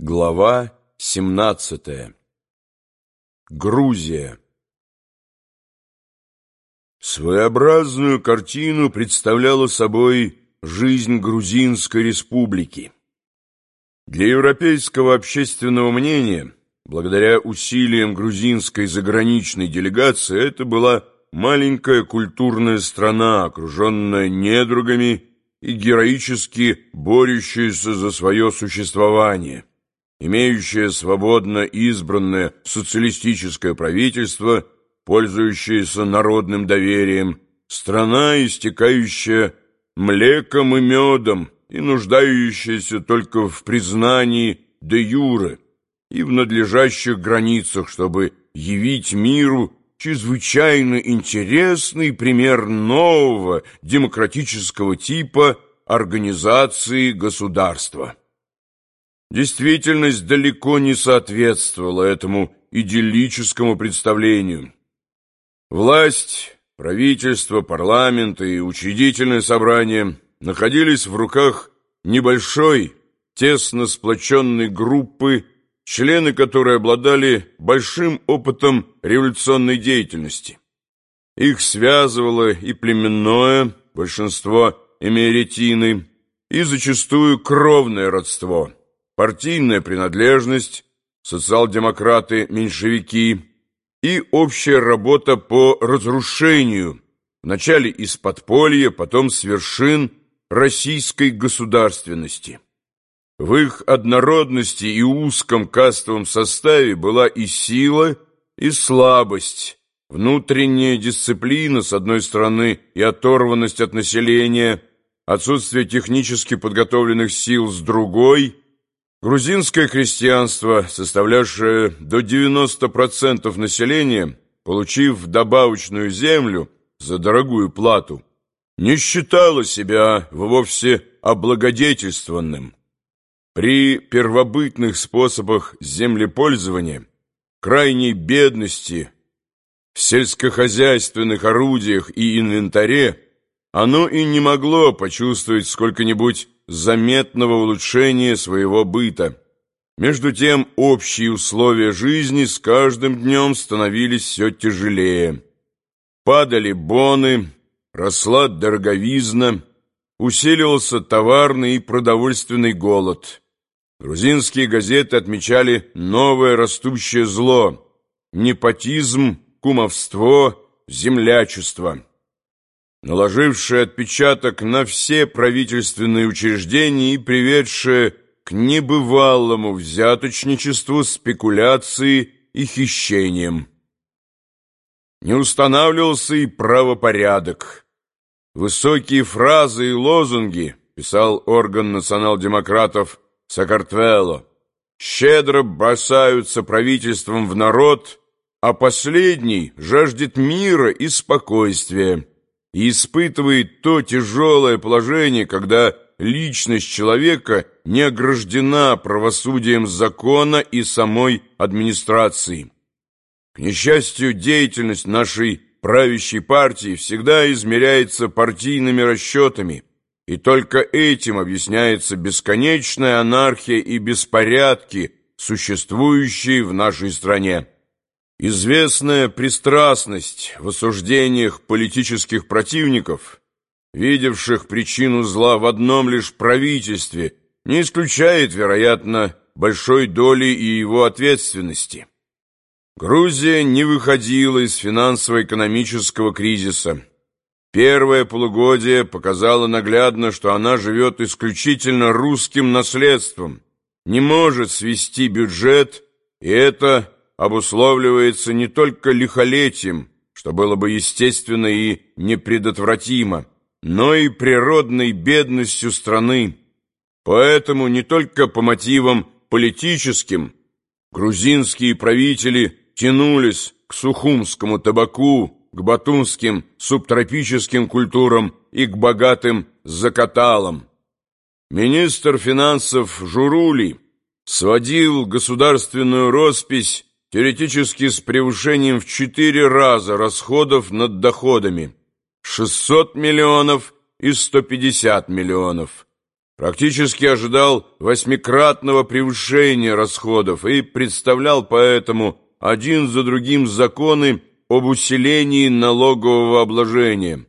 Глава 17. Грузия. Своеобразную картину представляла собой жизнь Грузинской республики. Для европейского общественного мнения, благодаря усилиям грузинской заграничной делегации, это была маленькая культурная страна, окруженная недругами и героически борющаяся за свое существование имеющее свободно избранное социалистическое правительство, пользующееся народным доверием, страна, истекающая млеком и медом и нуждающаяся только в признании де юре и в надлежащих границах, чтобы явить миру чрезвычайно интересный пример нового демократического типа организации государства. Действительность далеко не соответствовала этому идиллическому представлению. Власть, правительство, парламент и учредительное собрание находились в руках небольшой, тесно сплоченной группы, члены которой обладали большим опытом революционной деятельности. Их связывало и племенное, большинство эмеретины, и зачастую кровное родство – партийная принадлежность, социал-демократы-меньшевики и общая работа по разрушению, вначале из подполья, потом с вершин российской государственности. В их однородности и узком кастовом составе была и сила, и слабость, внутренняя дисциплина, с одной стороны, и оторванность от населения, отсутствие технически подготовленных сил с другой – Грузинское крестьянство, составлявшее до 90% населения, получив добавочную землю за дорогую плату, не считало себя вовсе облагодетельствованным. При первобытных способах землепользования, крайней бедности, в сельскохозяйственных орудиях и инвентаре, оно и не могло почувствовать сколько-нибудь заметного улучшения своего быта. Между тем, общие условия жизни с каждым днем становились все тяжелее. Падали боны, росла дороговизна, усиливался товарный и продовольственный голод. Грузинские газеты отмечали новое растущее зло – непотизм, кумовство, землячество наложившее отпечаток на все правительственные учреждения и приведшее к небывалому взяточничеству, спекуляции и хищениям. Не устанавливался и правопорядок. Высокие фразы и лозунги, писал орган национал-демократов Сакартвело, щедро бросаются правительством в народ, а последний жаждет мира и спокойствия и испытывает то тяжелое положение, когда личность человека не ограждена правосудием закона и самой администрации. К несчастью, деятельность нашей правящей партии всегда измеряется партийными расчетами, и только этим объясняется бесконечная анархия и беспорядки, существующие в нашей стране. Известная пристрастность в осуждениях политических противников, видевших причину зла в одном лишь правительстве, не исключает, вероятно, большой доли и его ответственности. Грузия не выходила из финансово-экономического кризиса. Первое полугодие показало наглядно, что она живет исключительно русским наследством, не может свести бюджет, и это – обусловливается не только лихолетием, что было бы естественно и непредотвратимо, но и природной бедностью страны. Поэтому не только по мотивам политическим грузинские правители тянулись к сухумскому табаку, к батумским субтропическим культурам и к богатым закаталам. Министр финансов Журули сводил государственную роспись теоретически с превышением в четыре раза расходов над доходами 600 миллионов и 150 миллионов. практически ожидал восьмикратного превышения расходов и представлял поэтому один за другим законы об усилении налогового обложения.